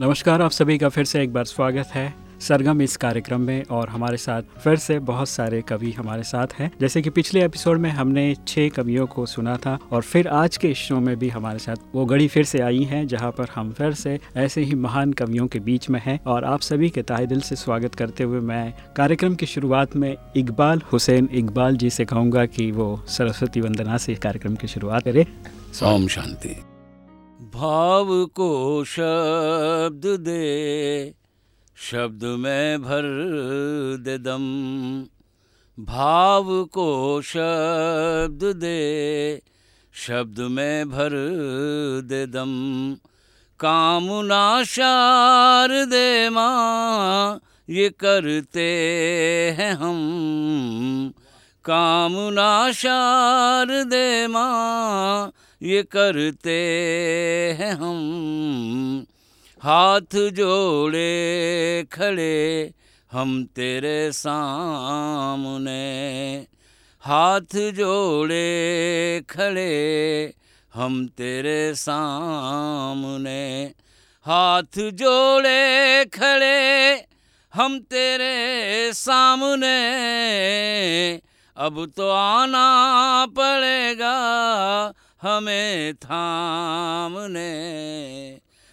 नमस्कार, आप सभी का फिर से एक बार स्वागत है सरगम इस कार्यक्रम में और हमारे साथ फिर से बहुत सारे कवि हमारे साथ हैं। जैसे कि पिछले एपिसोड में हमने छह कवियों को सुना था और फिर आज के शो में भी हमारे साथ वो घड़ी फिर से आई हैं, जहाँ पर हम फिर से ऐसे ही महान कवियों के बीच में हैं और आप सभी के ताहे दिल से स्वागत करते हुए मैं कार्यक्रम की शुरुआत में इकबाल हुसैन इकबाल जी से कहूँगा कि वो सरस्वती वंदना से कार्यक्रम की शुरुआत करें। शांति। भाव को शब्द दे, शब्द में भर दे दम। भाव को शब्द दे, शब्द में भर दे दम। कामना शार दे माँ, ये करते हैं हम। कामना शार दे माँ ये करते हैं हम। हाथ जोड़े खड़े हम तेरे सामने। हाथ जोड़े खड़े हम तेरे सामने। हाथ जोड़े खड़े हम तेरे सामने। अब तो आना पड़ेगा हमें थामने।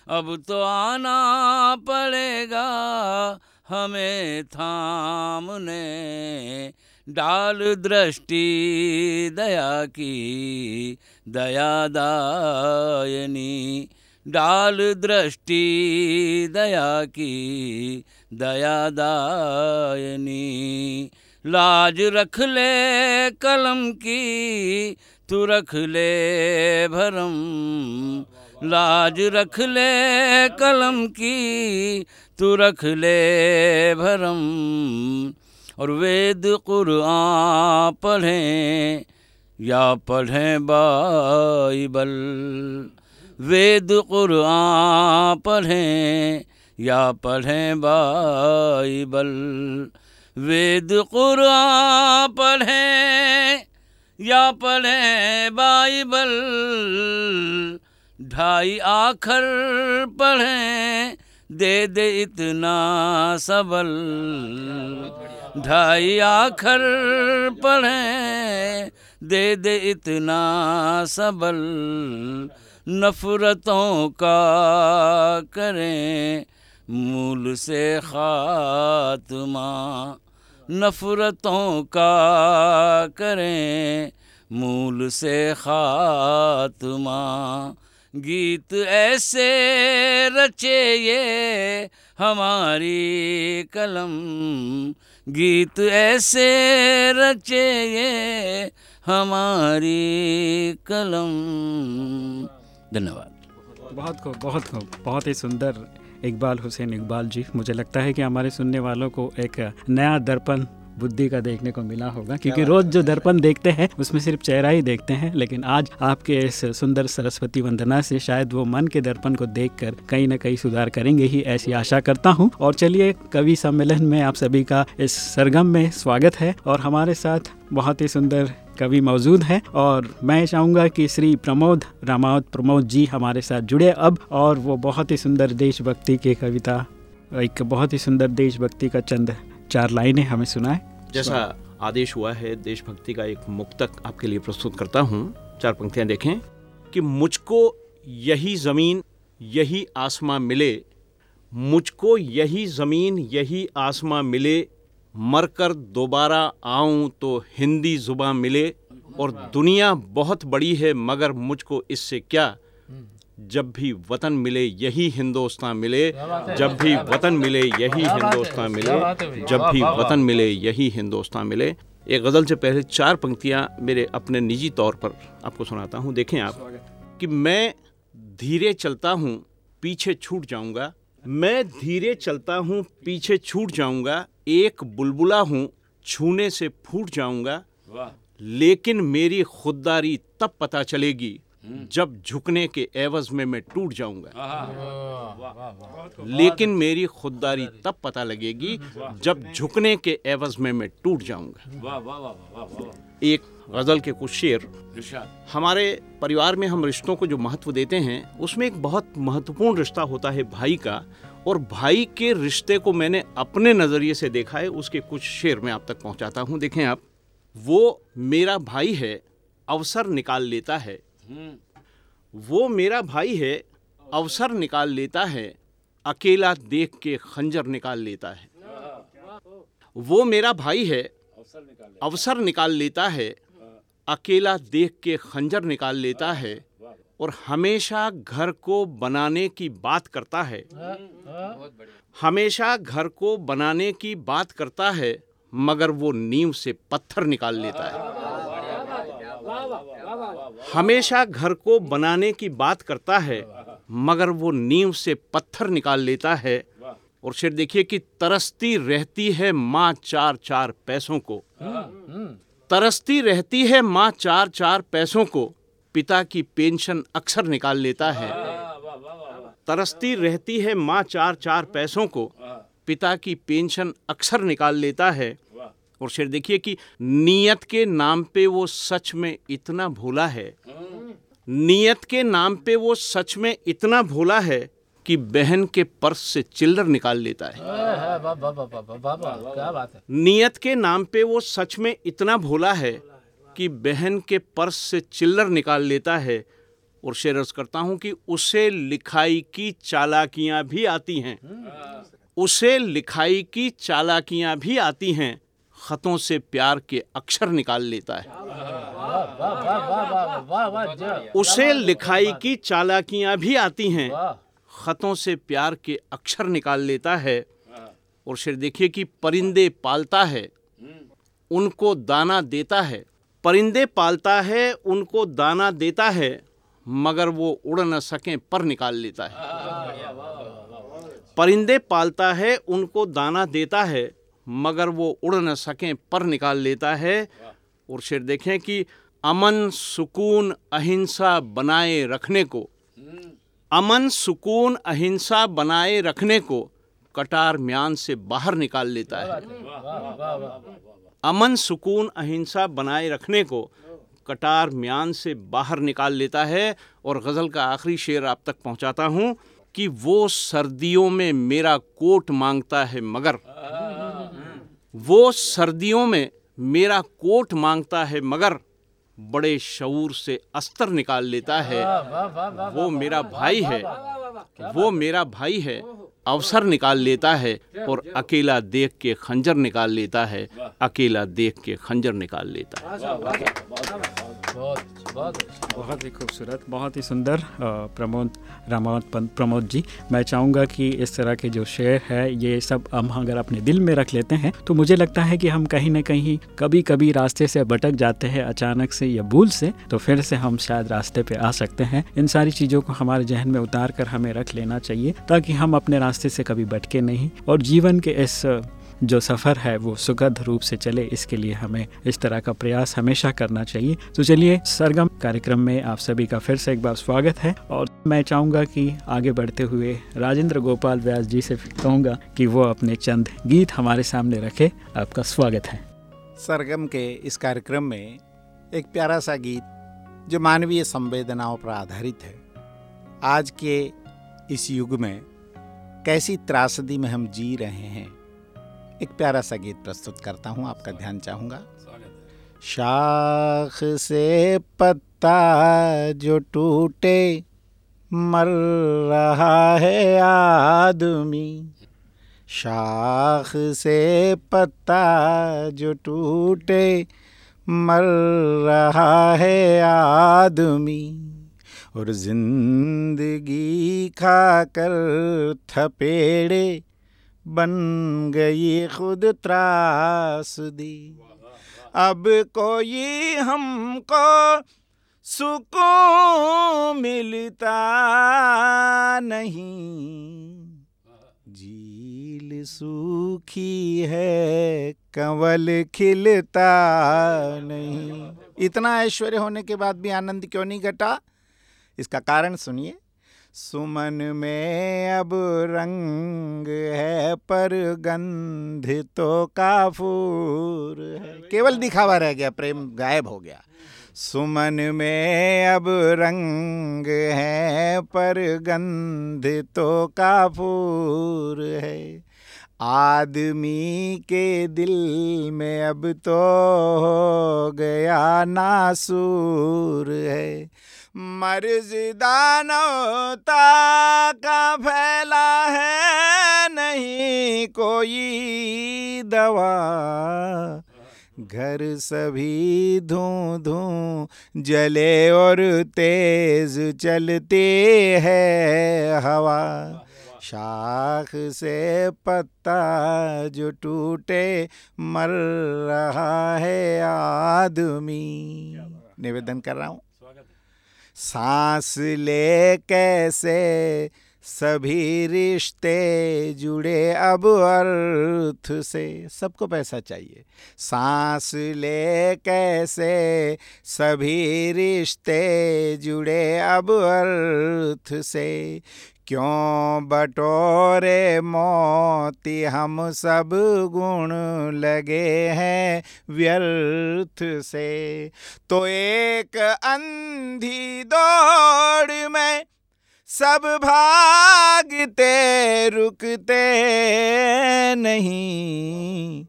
अब तो आना पड़ेगा हमें थामने। डाल दृष्टि दया की, दया दयादायनी डाल दृष्टि दया की, दया दयादायनी लाज रख ले कलम की तू रख ले भरम, लाज रख ले कलम की, तू रख ले भरम। और वेद कुरआन पढ़ें या पढ़ें बाइबल, वेद कुरआन पढ़ें या पढ़ें बाइबल, वेद कुरआन पढ़ें या पढ़ें बाइबल, ढाई आखर पढ़ें, दे दे इतना सबल। ढाई आखर पढ़ें, दे दे इतना सबल। नफ़रतों का करें मूल से खात्मा। नफ़रतों का करें मूल से खात्मा। गीत ऐसे रचे ये हमारी कलम। गीत ऐसे रचे ये हमारी कलम। धन्यवाद। बहुत खूब बहुत खूब, बहुत ही सुंदर इकबाल हुसैन इकबाल जी, मुझे लगता है कि हमारे सुनने वालों को एक नया दर्पण बुद्धि का देखने को मिला होगा क्योंकि रोज जो दर्पण देखते हैं उसमें सिर्फ़ चेहरा ही देखते हैं लेकिन आज आपके इस सुंदर सरस्वती वंदना से शायद वो मन के दर्पण को देखकर कहीं ना कहीं सुधार करेंगे ही ऐसी आशा करता हूँ। और चलिए कवि सम्मेलन में आप सभी का इस सरगम में स्वागत है और हमारे साथ बहुत ही सुंदर कवि मौजूद हैं और मैं चाहूँगा कि श्री प्रमोद रामावत प्रमोद जी हमारे साथ जुड़े अब और वो बहुत ही सुंदर देशभक्ति की कविता एक बहुत ही सुंदर देशभक्ति का चंद चार लाइनें हमें सुनाए जैसा आदेश हुआ है, देशभक्ति का एक मुक्तक आपके लिए प्रस्तुत करता हूँ। चार पंक्तियाँ देखें। कि मुझको यही ज़मीन, यही आसमां मिले। मुझको यही ज़मीन, यही आसमां मिले। मरकर दोबारा आऊँ तो हिंदी ज़ुबान मिले। और दुनिया बहुत बड़ी है, मगर मुझको इससे क्या जब भी वतन मिले यही हिंदुस्तान मिले। जब भी वतन मिले यही हिंदुस्तान मिले। जब भी वतन मिले यही हिंदुस्तान मिले। एक गज़ल से पहले चार पंक्तियाँ मेरे अपने निजी तौर पर आपको सुनाता हूँ। देखें आप कि मैं धीरे चलता हूँ पीछे छूट जाऊँगा। मैं धीरे चलता हूँ पीछे छूट जाऊँगा। एक बुलबुला हूँ छूने से फूट जाऊँगा। लेकिन मेरी खुददारी तब पता चलेगी जब झुकने के एवज में मैं टूट जाऊँगा। लेकिन मेरी खुददारी तब पता लगेगी जब झुकने के एवज में मैं टूट जाऊँगा। एक गज़ल के कुछ शेर। हमारे परिवार में हम रिश्तों को जो महत्व देते हैं उसमें एक बहुत महत्वपूर्ण रिश्ता होता है भाई का और भाई के रिश्ते को मैंने अपने नज़रिए से देखा है उसके कुछ शेर मैं आप तक पहुंचाता हूँ। देखें आप वो मेरा भाई है अवसर निकाल लेता है वो मेरा भाई है, अवसर निकाल लेता है, अकेला देख के खंजर निकाल लेता है। वो मेरा भाई है, अवसर निकाल लेता है, अकेला देख के खंजर निकाल लेता है और हमेशा घर को बनाने की बात करता है। हमेशा घर को बनाने की बात करता है, मगर वो नींव से पत्थर निकाल लेता है। हमेशा घर को बनाने की बात करता है, मगर वो नींव से पत्थर निकाल लेता है। और शेर देखिए कि तरसती रहती है माँ चार चार पैसों को। तरसती रहती है माँ चार चार पैसों को, पिता की पेंशन अक्सर निकाल लेता है। तरसती रहती है माँ चार चार पैसों को, पिता की पेंशन अक्सर निकाल लेता है। और शेर देखिए कि नियत के नाम पे वो सच में इतना भोला है। नियत के नाम पे वो सच में इतना भोला है कि बहन के पर्स से चिल्लर निकाल लेता है। है नियत के नाम पे वो सच में इतना भोला है कि बहन के पर्स से चिल्लर निकाल लेता है। और शेर अर्ज़ करता हूँ कि उसे लिखाई की चालाकियाँ भी आती हैं। उसे लिखाई की चालाकियाँ भी आती हैं। खतों से प्यार के अक्षर निकाल लेता है। उसे लिखाई की चालाकियाँ भी आती हैं। खतों से प्यार के अक्षर निकाल लेता है और शेर देखिए कि परिंदे पालता है, उनको दाना देता है। परिंदे पालता है, उनको दाना देता है, मगर वो उड़ न सकें पर निकाल लेता है। परिंदे पालता है, उनको दाना देता है मगर वो उड़ न सकें, पर निकाल लेता है। और शेर देखें कि अमन सुकून अहिंसा बनाए रखने को, अमन सुकून अहिंसा बनाए रखने को कटार म्यान से बाहर निकाल लेता है। अमन सुकून अहिंसा बनाए रखने को कटार म्यान से बाहर निकाल लेता है। और गज़ल का आखिरी शेर आप तक पहुंचाता हूँ कि वो सर्दियों में मेरा कोट माँगता है मगर। वो सर्दियों में मेरा कोट माँगता है मगर बड़े शऊर से अस्तर निकाल लेता है वो मेरा भाई है वो मेरा भाई है अवसर निकाल लेता है और अकेला देख के खंजर निकाल लेता है अकेला देख के खंजर निकाल लेता है बहुत बहुत बहुत ही खूबसूरत, बहुत ही सुंदर प्रमोद, रामावत प्रमोद जी। मैं चाहूँगा कि इस तरह के जो शेर है, ये सब हम अगर अपने दिल में रख लेते हैं तो मुझे लगता है कि हम कहीं ना कहीं कभी कभी रास्ते से भटक जाते हैं, अचानक से या भूल से तो फिर से हम शायद रास्ते पे आ सकते हैं। इन सारी चीज़ों को हमारे जहन में उतार कर हमें रख लेना चाहिए, ताकि हम अपने रास्ते से कभी भटके नहीं। और जीवन के इस जो सफ़र है वो सुखद रूप से चले, इसके लिए हमें इस तरह का प्रयास हमेशा करना चाहिए। तो चलिए, सरगम कार्यक्रम में आप सभी का फिर से एक बार स्वागत है और मैं चाहूँगा कि आगे बढ़ते हुए राजेंद्र गोपाल व्यास जी से कहूँगा कि वो अपने चंद गीत हमारे सामने रखे, आपका स्वागत है। सरगम के इस कार्यक्रम में एक प्यारा सा गीत, जो मानवीय संवेदनाओं पर आधारित है। आज के इस युग में कैसी त्रासदी में हम जी रहे हैं एक प्यारा सा गीत प्रस्तुत करता हूँ आपका ध्यान चाहूँगा। शाख से पत्ता जो टूटे मर रहा है आदमी। शाख से पत्ता जो टूटे मर रहा है आदमी। और ज़िंदगी खाकर थपेड़े बन गई खुद त्रासदी अब कोई हमको सुकून मिलता नहीं। झील सूखी है, कंवल खिलता नहीं। इतना ऐश्वर्य होने के बाद भी आनंद क्यों नहीं घटा? इसका कारण सुनिए। सुमन में अब रंग है पर गंध तो काफूर है। केवल दिखावा रह गया प्रेम गायब हो गया। सुमन में अब रंग है पर गंध तो काफूर है। आदमी के दिल में अब तो हो गया नासूर है। मर्ज दानवता का फैला है नहीं कोई दवा। घर सभी धूं धूं जले और तेज चलती है हवा। शाख से पत्ता जो टूटे मर रहा है आदमी। निवेदन कर रहा हूँ। सांस ले कैसे? सभी रिश्ते जुड़े अब अर्थ से। सबको पैसा चाहिए। सांस ले कैसे? सभी रिश्ते जुड़े अब अर्थ से। क्यों बटोरे मोती हम सब गुण लगे हैं व्यर्थ से? तो एक अंधी दौड़ में सब भागते, रुकते नहीं।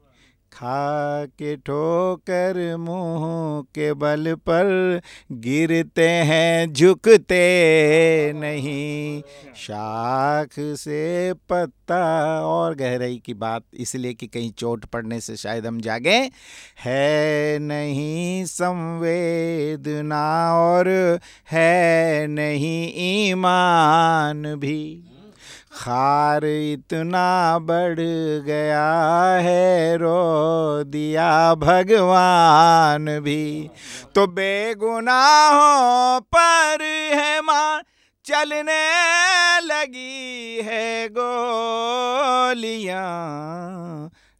खा के ठोकर मुँह के बल पर गिरते हैं, झुकते नहीं। शाख से पत्ता और गहराई की बात इसलिए कि कहीं चोट पड़ने से शायद हम जागे। है नहीं संवेदना और है नहीं ईमान भी। खार इतना बढ़ गया है, रो दिया भगवान भी। तो बेगुनाहों पर है माँ, चलने लगी है गोलियाँ।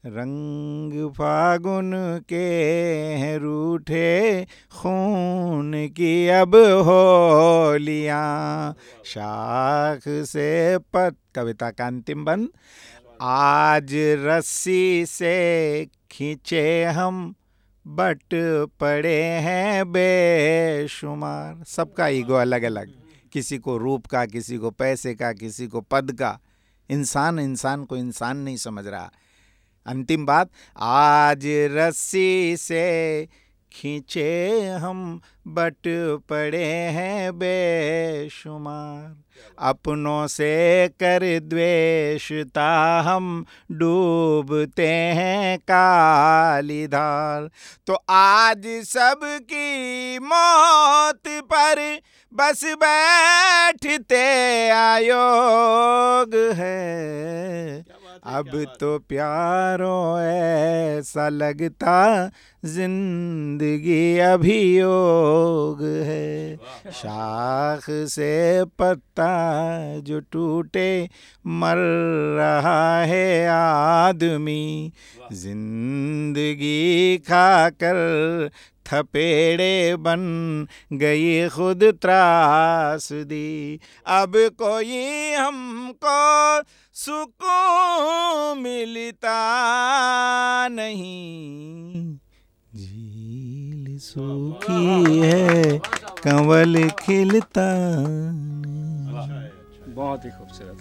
रंग फागुन के रूठे खून की अब होलियाँ। शाख से पत, कविता का अंतिम बंद। आज रस्सी से खींचे हम, बट पड़े हैं बेशुमार। सबका ईगो अलग अलग किसी को रूप का, किसी को पैसे का, किसी को पद का। इंसान इंसान को इंसान नहीं समझ रहा। अंतिम बात, आज रस्सी से खींचे हम बट पड़े हैं बेशुमार। अपनों से कर द्वेषता हम डूबते हैं काली धार तो आज सबकी मौत पर बस बैठते आयोग है। अब तो प्यारो ऐसा लगता ज़िंदगी अभियोग है। शाख से पत्ता जो टूटे मर रहा है आदमी। ज़िंदगी खाकर थपेड़े बन गई खुद त्रास दी अब कोई हमको सुकून मिलता नहीं। झील सूखी है कंवल खिलता बहुत ही खूबसूरत।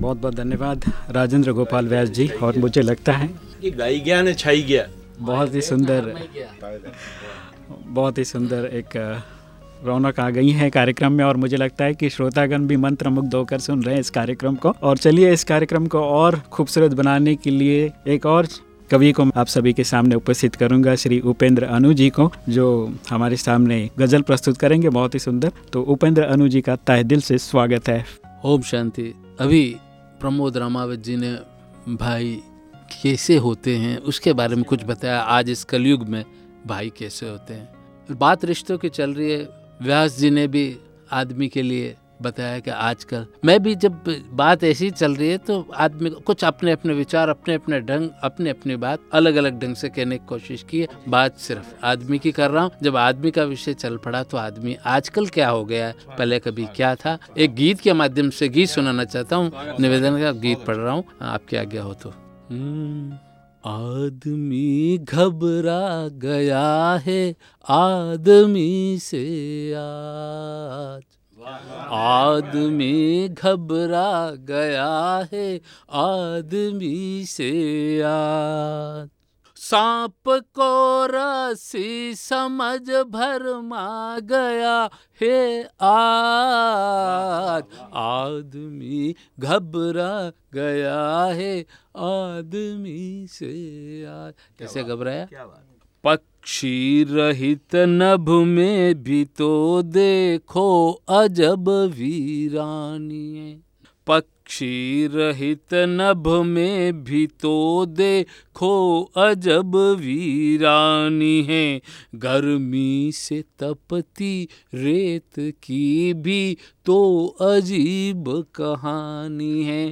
बहुत बहुत धन्यवाद राजेंद्र गोपाल व्यास जी और मुझे लगता है ये गाई गया ने छाई गया। बहुत ही सुंदर बहुत ही सुंदर एक रौनक आ गई है कार्यक्रम में और मुझे लगता है कि श्रोतागण भी मंत्र मुग्ध होकर सुन रहे हैं इस कार्यक्रम को। और चलिए इस कार्यक्रम को और खूबसूरत बनाने के लिए एक और कवि को आप सभी के सामने उपस्थित करूँगा, श्री उपेंद्र अनु जी को, जो हमारे सामने गज़ल प्रस्तुत करेंगे, बहुत ही सुंदर। तो उपेंद्र अनु जी का तहे दिल से स्वागत है। ओम शांति। अभी प्रमोद रामावत जी ने, भाई कैसे होते हैं, उसके बारे में कुछ बताया। आज इस कलयुग में भाई कैसे होते हैं। बात रिश्तों की चल रही है व्यास जी ने भी आदमी के लिए बताया कि आजकल मैं भी जब बात ऐसी चल रही है तो आदमी कुछ अपने अपने विचार अपने अपने ढंग अपने अपनी बात अलग अलग ढंग से कहने की कोशिश की है। बात सिर्फ़ आदमी की कर रहा हूँ। जब आदमी का विषय चल पड़ा तो आदमी आजकल क्या हो गया है? पहले कभी क्या था? एक गीत के माध्यम से गीत सुनाना चाहता हूँ। निवेदन का गीत पढ़ रहा हूँ। आपके आज्ञा हो तो। हम्म, आदमी घबरा गया है आदमी से आज। आदमी घबरा गया है आदमी से आज। सांप को रसी समझ भरमा गया है आज आदमी घबरा गया है आदमी से आज कैसे घबराया? पक्षी रहित नभ में भी तो देखो अजब वीरानी है। पक्षी रहित नभ में भी तो देखो अजब वीरानी है। गर्मी से तपती रेत की भी तो अजीब कहानी है।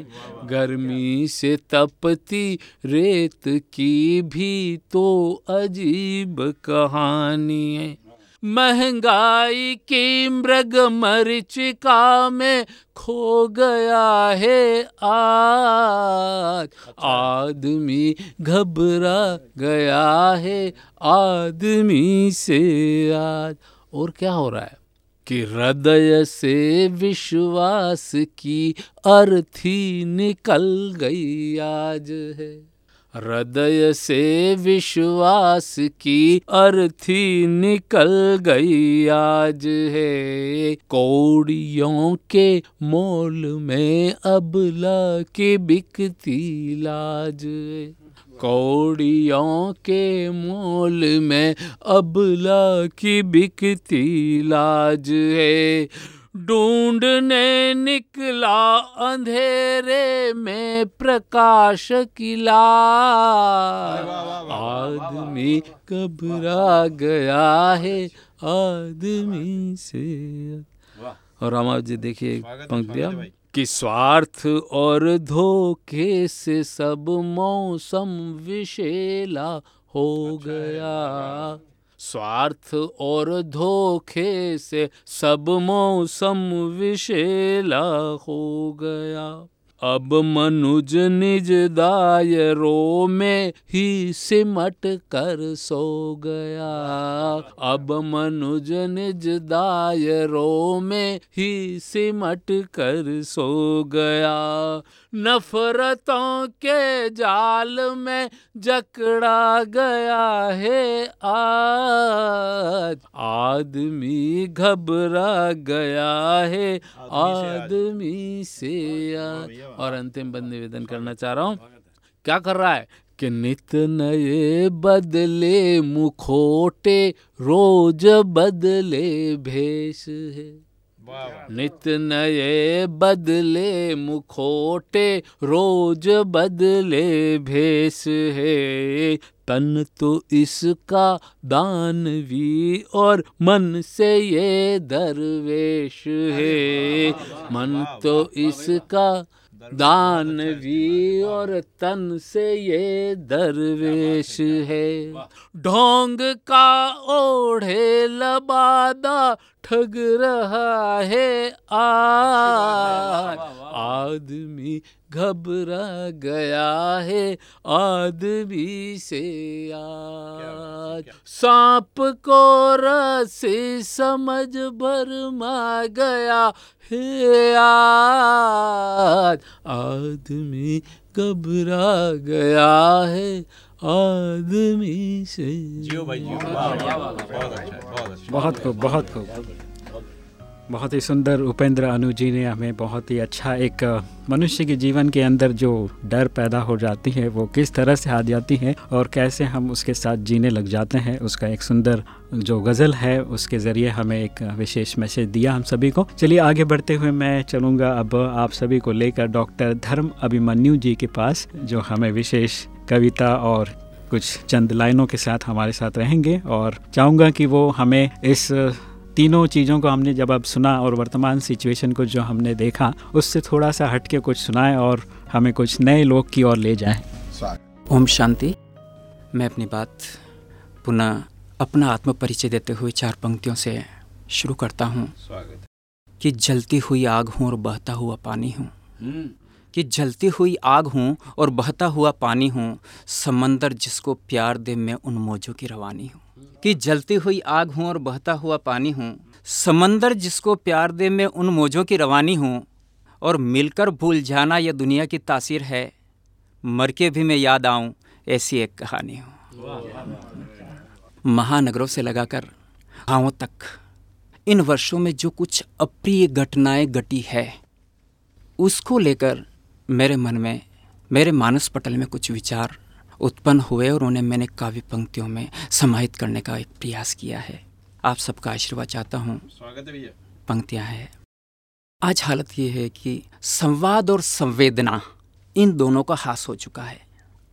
गर्मी से तपती रेत की भी तो अजीब कहानी है। महँगाई की मृग मरीचिका में खो गया है आज आदमी घबरा गया है आदमी से आज और क्या हो रहा है? कि हृदय से विश्वास की अर्थी निकल गई आज है। हृदय से विश्वास की अर्थी निकल गई आज है। कौड़ियों के मोल में अबला के बिकती लाज कौड़ियों के मोल में अबला की बिकती लाज है। ढूँढने निकला अंधेरे में प्रकाश किला आदमी घबरा गया है आदमी से। और रामाव जी देखिए पंक्तियाँ कि स्वार्थ और धोखे से सब मौसम विशेला हो गया। स्वार्थ और धोखे से सब मौसम विशेला हो गया। अब मनुज निज दायरों में ही सिमट कर सो गया। अब मनुज निज दायरों में ही सिमट कर सो गया। नफरतों के जाल में जकड़ा गया है आज। आदमी घबरा गया है आदमी से आज। और अंतिम बंद निवेदन करना चाह रहा हूँ। क्या कर रहा है? कि नित नए बदले मुखोटे रोज बदले भेष है। नित नए बदले मुखोटे रोज बदले भेष है। तन तो इसका दानवी और मन से ये दरवेश है। मन तो इसका दानवी और तन से ये दरवेश है ढोंग का ओढ़े लबादा ठग रहा है आ आदमी घबरा गया है आदमी से आज सांप को रसी समझ भरमा गया है आज आदमी घबरा गया है आदमी से। जियो भाई जियो। वाह, वाह, वाह, बहुत अच्छा बहुत अच्छा बहुत खूब बहुत खूब। बहुत ही सुंदर उपेंद्र अनु जी ने हमें बहुत ही अच्छा एक मनुष्य के जीवन के अंदर जो डर पैदा हो जाती है, वो किस तरह से आ जाती है और कैसे हम उसके साथ जीने लग जाते हैं, उसका एक सुंदर जो गज़ल है, उसके ज़रिए हमें एक विशेष मैसेज दिया हम सभी को। चलिए आगे बढ़ते हुए मैं चलूँगा अब आप सभी को लेकर डॉक्टर धर्म अभिमन्यु जी के पास, जो हमें विशेष कविता और कुछ चंद लाइनों के साथ हमारे साथ रहेंगे और चाहूँगा कि वो हमें इस तीनों चीज़ों को हमने जब अब सुना और वर्तमान सिचुएशन को जो हमने देखा उससे थोड़ा सा हट के कुछ सुनाए और हमें कुछ नए लोग की ओर ले जाए। ओम शांति। मैं अपनी बात पुनः अपना आत्म परिचय देते हुए चार पंक्तियों से शुरू करता हूँ। कि जलती हुई आग हूँ और बहता हुआ पानी हूँ। कि जलती हुई आग हूँ और बहता हुआ पानी हूँ समंदर जिसको प्यार दे मैं उन मौजों की रवानी हूँ। कि जलती हुई आग हूँ और बहता हुआ पानी हूँ, समंदर जिसको प्यार दे मैं उन मौजों की रवानी हूँ, और मिलकर भूल जाना यह दुनिया की तासीर है, मर के भी मैं याद आऊँ, ऐसी एक कहानी हूँ। महानगरों से लगाकर गाँवों तक, इन वर्षों में जो कुछ अप्रिय घटनाएँ घटी है, उसको लेकर मेरे मन में, मेरे मानस पटल में कुछ विचार उत्पन्न हुए और उन्हें मैंने काव्य पंक्तियों में समाहित करने का एक प्रयास किया है। आप सबका आशीर्वाद चाहता हूँ। स्वागत है भैया। पंक्तियाँ हैं। आज हालत ये है कि संवाद और संवेदना इन दोनों का हास हो चुका है।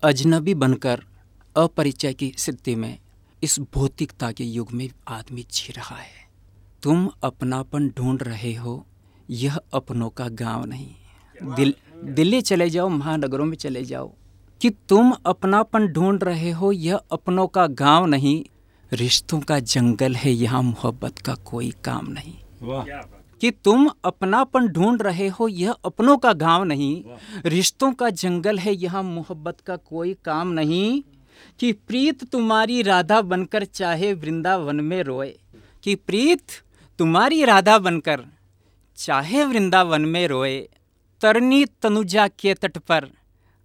अजनबी बनकर अपरिचय की स्थिति में इस भौतिकता के युग में आदमी जी रहा है। तुम अपनापन ढूंढ रहे हो यह अपनों का गाँव नहीं। दिल दिल्ली चले जाओ महानगरों में चले जाओ। कि तुम अपनापन ढूंढ रहे हो यह अपनों का गाँव नहीं रिश्तों का जंगल है यहाँ मोहब्बत का कोई काम नहीं। वाह। कि तुम अपनापन ढूंढ रहे हो यह अपनों का गाँव नहीं रिश्तों का जंगल है यहाँ मोहब्बत का कोई काम नहीं। कि प्रीत तुम्हारी राधा बनकर चाहे वृंदावन में रोए। कि प्रीत तुम्हारी राधा बनकर चाहे वृंदावन में रोए। तरनी तनुजा के तट पर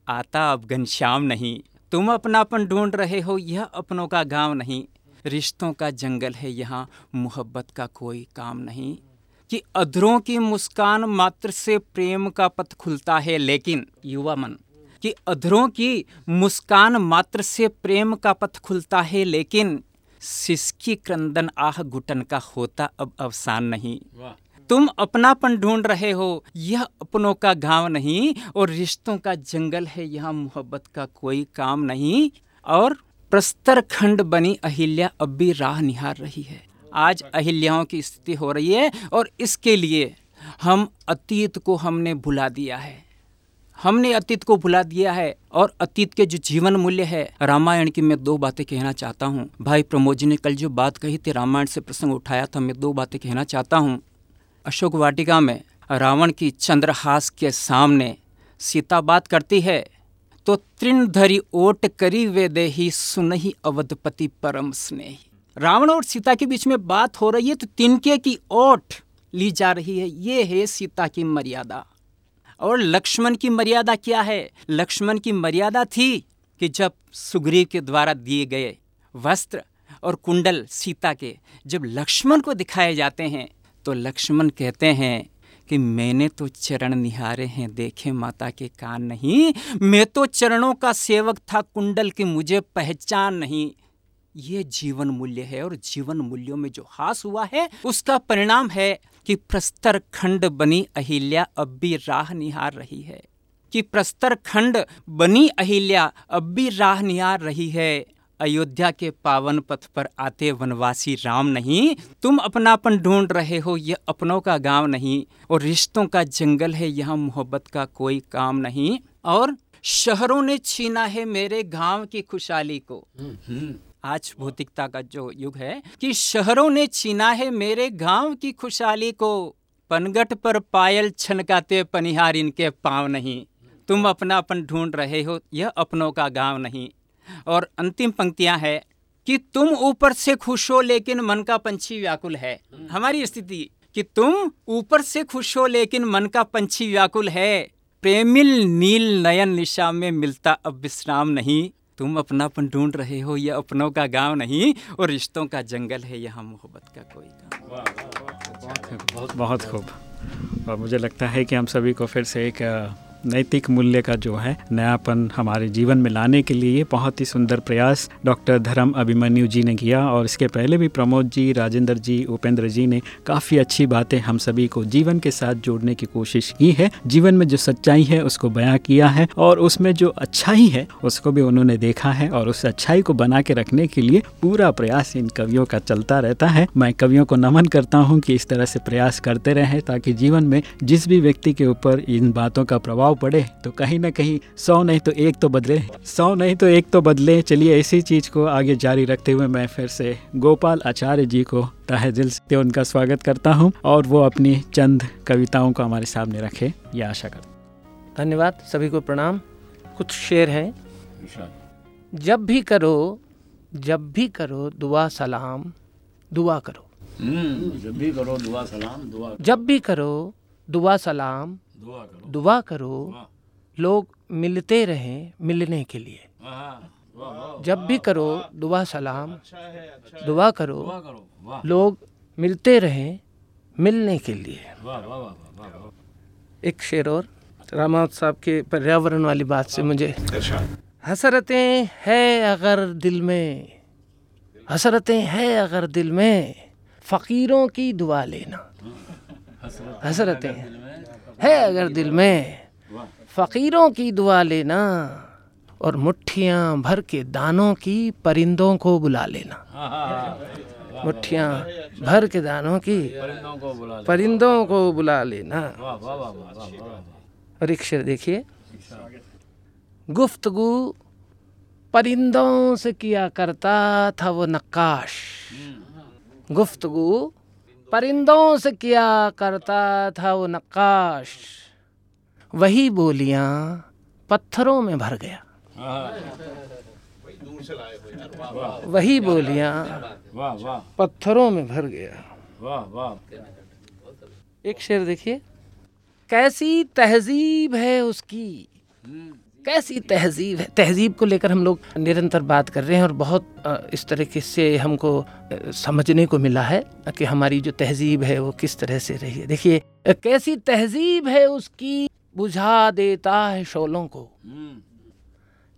आता अब घनश्याम नहीं। तुम अपनापन ढूंढ रहे हो, यह अपनों का गाँव नहीं। रिश्तों का जंगल है यहाँ, मोहब्बत का कोई काम नहीं। कि अधरों की मुस्कान मात्र से प्रेम का पथ खुलता है, लेकिन युवा मन, कि अधरों की मुस्कान मात्र से प्रेम का पथ खुलता है, लेकिन सिसकी क्रंदन आह घुटन का होता अब अवसान नहीं। तुम अपनापन ढूंढ रहे हो। यह अपनों का गाँव नहीं और रिश्तों का जंगल है। यहाँ मोहब्बत का कोई काम नहीं और प्रस्तर खंड बनी अहिल्या अब भी राह निहार रही है। आज अहिल्याओं की स्थिति हो रही है और इसके लिए हम अतीत को हमने भुला दिया है। हमने अतीत को भुला दिया है और अतीत के जो जीवन मूल्य है, रामायण की मैं दो बातें कहना चाहता हूँ। भाई प्रमोद जी ने कल जो बात कही थी, रामायण से प्रसंग उठाया था, मैं दो बातें कहना चाहता हूँ। अशोक वाटिका में रावण की चंद्रहास के सामने सीता बात करती है तो तृणधरी ओट करी वे देही सुनही अवधपति परम स्नेही। रावण और सीता के बीच में बात हो रही है तो तिनके की ओट ली जा रही है। ये है सीता की मर्यादा। और लक्ष्मण की मर्यादा क्या है? लक्ष्मण की मर्यादा थी कि जब सुग्रीव के द्वारा दिए गए वस्त्र और कुंडल सीता के जब लक्ष्मण को दिखाए जाते हैं तो लक्ष्मण कहते हैं कि मैंने तो चरण निहारे हैं, देखे माता के कान नहीं। मैं तो चरणों का सेवक था, कुंडल की मुझे पहचान नहीं। ये जीवन मूल्य है और जीवन मूल्यों में जो हास हुआ है, उसका परिणाम है कि प्रस्तर खंड बनी अहिल्या अब भी राह निहार रही है। कि प्रस्तर खंड बनी अहिल्या अब भी राह निहार रही है। अयोध्या के पावन पथ पर आते वनवासी राम नहीं तुम अपनापन ढूंढ रहे हो यह अपनों का गाँव नहीं और रिश्तों का जंगल है यहाँ मोहब्बत का कोई काम नहीं और शहरों ने छीना है मेरे गाँव की खुशहाली को। आज भौतिकता का जो युग है कि शहरों ने छीना है मेरे गाँव की खुशहाली को पनगट पर पायल छनकाते पनिहार इनके पाँव नहीं तुम अपनापन ढूंढ रहे हो यह अपनों का गाँव नहीं। और अंतिम पंक्तियाँ है कि तुम ऊपर से खुश हो लेकिन मन का पंछी व्याकुल है। हमारी स्थिति, कि तुम ऊपर से खुश हो लेकिन मन का पंछी व्याकुल है। प्रेमिल नील नयन निशा में मिलता अब विश्राम नहीं। तुम अपनापन ढूंढ रहे हो, यह अपनों का गाँव नहीं और रिश्तों का जंगल है, यहाँ मोहब्बत का कोई बहुत बहुत खूब। और मुझे लगता है कि हम सभी को फिर से एक नैतिक मूल्य का जो है नयापन हमारे जीवन में लाने के लिए बहुत ही सुंदर प्रयास डॉक्टर धर्म अभिमन्यु जी ने किया और इसके पहले भी प्रमोद जी, राजेंद्र जी, उपेंद्र जी ने काफ़ी अच्छी बातें हम सभी को जीवन के साथ जोड़ने की कोशिश की है। जीवन में जो सच्चाई है उसको बयां किया है और उसमें जो अच्छाई है उसको भी उन्होंने देखा है और उस अच्छाई को बना के रखने के लिए पूरा प्रयास इन कवियों का चलता रहता है। मैं कवियों को नमन करता हूँ कि इस तरह से प्रयास करते रहें ताकि जीवन में जिस भी व्यक्ति के ऊपर इन बातों का प्रभाव पड़े तो कहीं ना कहीं सौ नहीं तो एक तो बदले। सौ नहीं तो एक तो बदले। चलिए इसी चीज़ को आगे जारी रखते हुए मैं फिर से गोपाल आचार्य जी को तहे दिल से उनका स्वागत करता हूँ और वो अपनी चंद कविताओं को हमारे सामने रखे। ये आशा करता धन्यवाद सभी को प्रणाम। कुछ शेर हैं। जब भी करो जब भी करो दुआ सलाम दुआ करो। जब भी करो दुआ सलाम दुआ जब भी करो दुआ सलाम दुआ करो। दुआ करो लोग मिलते रहें मिलने के लिए। जब भी करो दुआ। सलाम। दुआ करो करो लोग मिलते रहें मिलने के लिए। एक शेर और रामावत साहब के पर्यावरण वाली बात से मुझे हसरतें है अगर दिल में हसरतें है अगर दिल में फ़कीरों की दुआ लेना। हसरतें है अगर दिल में। फ़कीरों की दुआ लेना और मुट्ठियाँ भर के दानों की परिंदों को बुला लेना। मुट्ठियाँ भर के दानों की परिंदों को बुला लेना। और देखिए। गुफ्तगु परिंदों से किया करता था वो नक्काश। गुफ्तगु परिंदों से किया करता था वो नक्काश। वही बोलियाँ पत्थरों में भर गया। वही बोलियाँ पत्थरों में भर गया। एक शेर देखिए। कैसी तहजीब है उसकी। कैसी तहजीब है? तहजीब को लेकर हम लोग निरंतर बात कर रहे हैं और बहुत इस तरीके से हमको समझने को मिला है कि हमारी जो तहजीब है वो किस तरह से रही है। देखिए कैसी तहजीब है उसकी बुझा देता है शोलों को।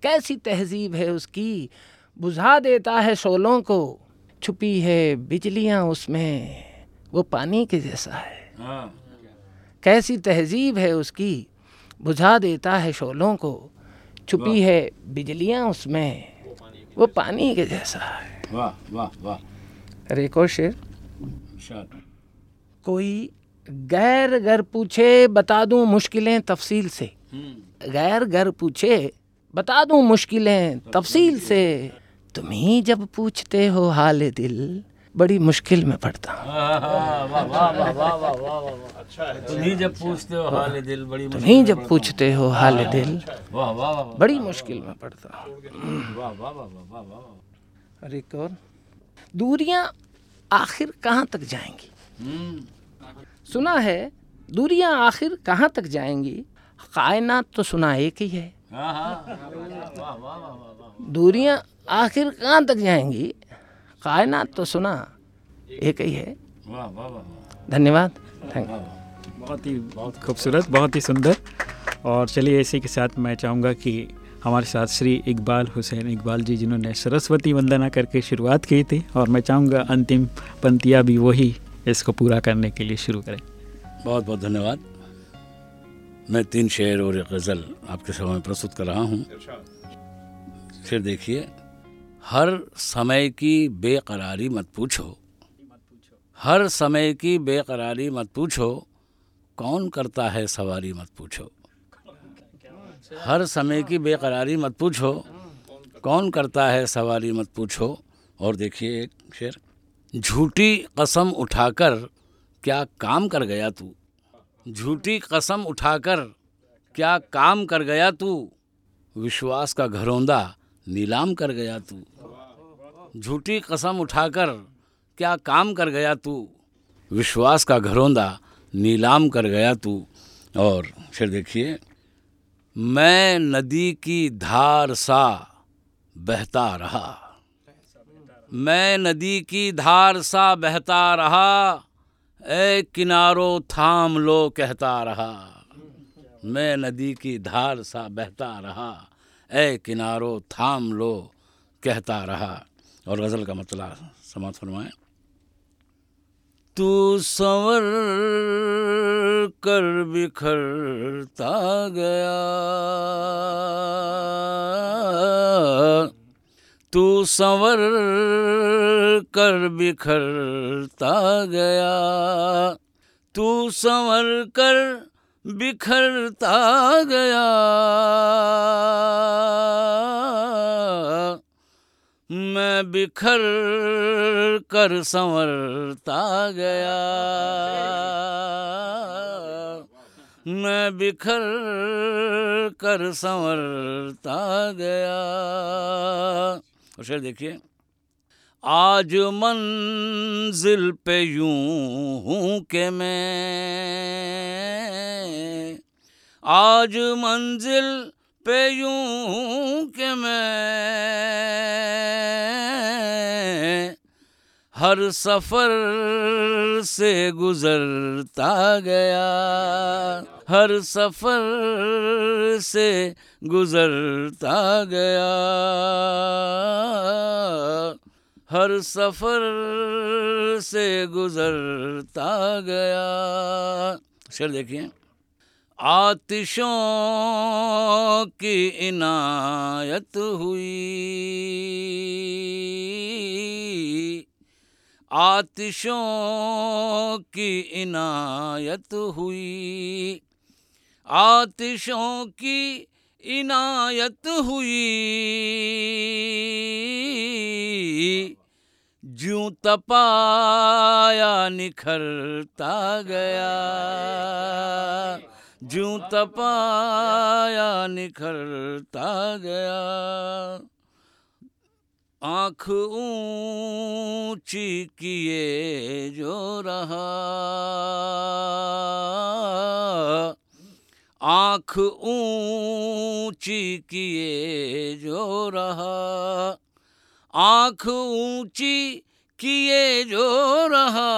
कैसी तहजीब है उसकी बुझा देता है शोलों को। छुपी है बिजलियाँ उसमें वो पानी के जैसा है। हाँ। कैसी तहजीब है उसकी बुझा देता है शोलों को। छुपी है बिजलियाँ उसमें। वो पानी के जैसा है। वाह वाह वाह। अरे एक और शेर। कोई गैर घर पूछे बता दूँ मुश्किलें तफसील से। गैर घर पूछे बता दूँ मुश्किलें तफसील से। तुम ही जब पूछते हो हाल दिल बड़ी मुश्किल में पड़ता हूँ तुम्ही जब पूछते हो हाल दिल बड़ी मुश्किल में पड़ता हूँ अरे दूरियाँ आखिर कहाँ तक जाएँगी सुना है दूरियाँ आखिर कहाँ तक जाएँगी कायनात तो सुना एक ही है दूरियाँ आखिर कहाँ तक जाएँगी कायनात तो सुना एक ही है। वाह वाह वाह धन्यवाद। थैंक बहुत ही बहुत खूबसूरत बहुत ही सुंदर। और चलिए इसी के साथ मैं चाहूँगा कि हमारे साथ श्री इकबाल हुसैन इकबाल जी जिन्होंने सरस्वती वंदना करके शुरुआत की थी। और मैं चाहूँगा अंतिम पंक्तियाँ भी वही इसको पूरा करने के लिए शुरू करें। बहुत बहुत धन्यवाद। मैं तीन शेर और एक गज़ल आपके सामने प्रस्तुत कर रहा हूँ। फिर देखिए। हर समय की बेकरारी मत पूछो। हर समय की बेकरारी मत पूछो। कौन करता है सवारी मत पूछो। हर समय की बेकरारी मत पूछो। कौन करता है सवारी मत पूछो। और देखिए एक शेर, झूठी कसम उठाकर क्या काम कर गया तू? झूठी कसम उठाकर क्या काम कर गया तू? विश्वास का घरौंदा नीलाम कर गया तू? झूठी कसम उठाकर क्या काम कर गया तू? विश्वास का घरौंदा नीलाम कर गया तू? और फिर देखिए, मैं नदी की धार सा बहता रहा। मैं नदी की धार सा बहता रहा ए किनारो थाम लो कहता रहा। मैं नदी की धार सा बहता रहा ए किनारो थाम लो कहता रहा। और गज़ल का मतला समाप्त फरमाएँ। तू संवर कर बिखरता गया। तू संवर कर बिखरता गया। तू संवर कर बिखरता गया। मैं बिखर कर संवरता गया। मैं बिखर कर संवरता गया। और शेर देखिए, आज मंजिल पे यूँ हूँ के मैं, आज मंजिल पे यूँ कि मैं हर सफ़र से गुज़रता गया। हर सफ़र से गुज़रता गया। हर सफ़र से गुज़रता गया। शेर देखिए। आतिशों की इनायत हुई। आतिशों की इनायत हुई। आतिशों की इनायत हुई। जूं तपाया निखरता गया। जूं तपाया निखरता गया। आँख ऊँची किए जो रहा। आँख ऊँची किए जो रहा। आँख ऊँची किए जो रहा।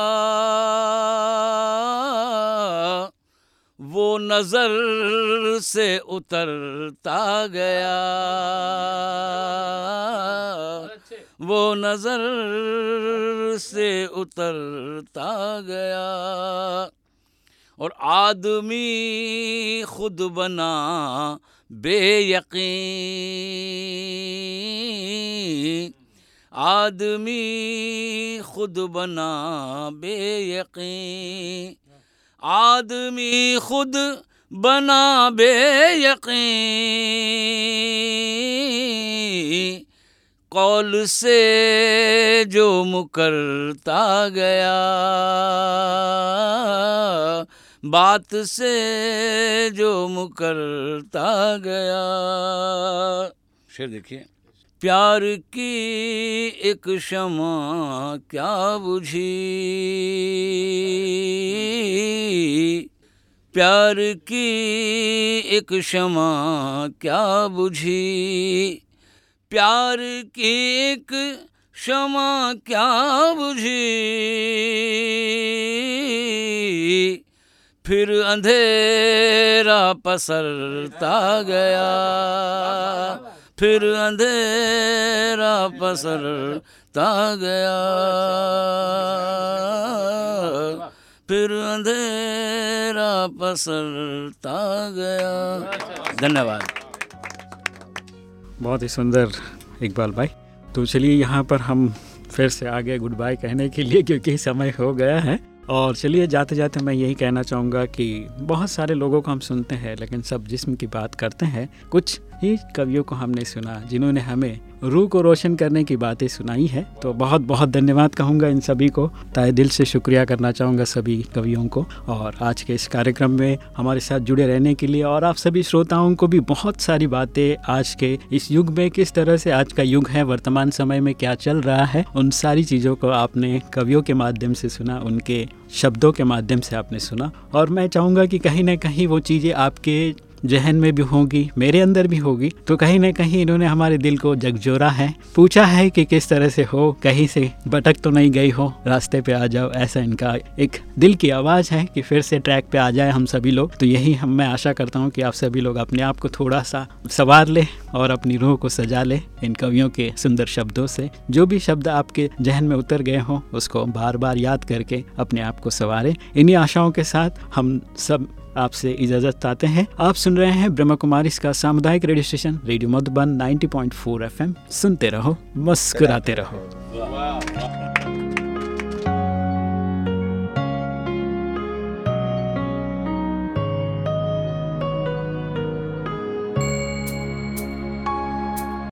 वो नज़र से उतरता गया। वो नज़र से उतरता गया। और आदमी खुद बना बेयकीन। आदमी खुद बना बेयकीन। आदमी खुद बना बेयकीन। कौल से जो मुकरता गया बात से जो मुकरता गया। शेर देखिए। प्यार की एक क्षमा क्या बुझी? प्यार की एक क्षमा क्या बुझी? प्यार की एक क्षमा क्या बुझी? फिर अंधेरा पसरता गया। फिर अंधेरा पसरता गया। फिर अंधेरा पसरता गया। धन्यवाद। बहुत ही सुंदर, इकबाल भाई। तो चलिए यहाँ पर हम फिर से आगे गुड बाय कहने के लिए, क्योंकि समय हो गया है। और चलिए जाते जाते मैं यही कहना चाहूँगा कि बहुत सारे लोगों को हम सुनते हैं, लेकिन सब जिस्म की बात करते हैं। कुछ ही कवियों को हमने सुना, जिन्होंने हमें रूह को रोशन करने की बातें सुनाई है। तो बहुत बहुत धन्यवाद कहूँगा इन सभी को। ताए दिल से शुक्रिया करना चाहूँगा सभी कवियों को। और आज के इस कार्यक्रम में हमारे साथ जुड़े रहने के लिए और आप सभी श्रोताओं को भी बहुत सारी बातें आज के इस युग में किस तरह से आज का युग है, वर्तमान समय में क्या चल रहा है, उन सारी चीज़ों को आपने कवियों के माध्यम से सुना, उनके शब्दों के माध्यम से आपने सुना। और मैं चाहूँगा कि कहीं ना कहीं वो चीज़ें आपके जहन में भी होगी, मेरे अंदर भी होगी। तो कहीं ना कहीं इन्होंने हमारे दिल को जगजोरा है। पूछा है कि किस तरह से हो, कहीं से भटक तो नहीं गई हो, रास्ते पे आ जाओ, ऐसा इनका एक दिल की आवाज़ है कि फिर से ट्रैक पे आ जाए हम सभी लोग। तो यही हम, मैं आशा करता हूँ कि आप सभी लोग अपने आप को थोड़ा सा सवार ले और अपनी रूह को सजा ले इन कवियों के सुंदर शब्दों से। जो भी शब्द आपके जहन में उतर गए हों, उसको बार बार याद करके अपने आप को संवारें। इन्हीं आशाओं के साथ हम सब आपसे इजाज़त चाहते हैं। आप सुन रहे हैं ब्रह्म कुमारी, इसका सामुदायिक radio station, radio Madhuban 90.4 FM. सुनते रहो, मुस्कुराते रहो।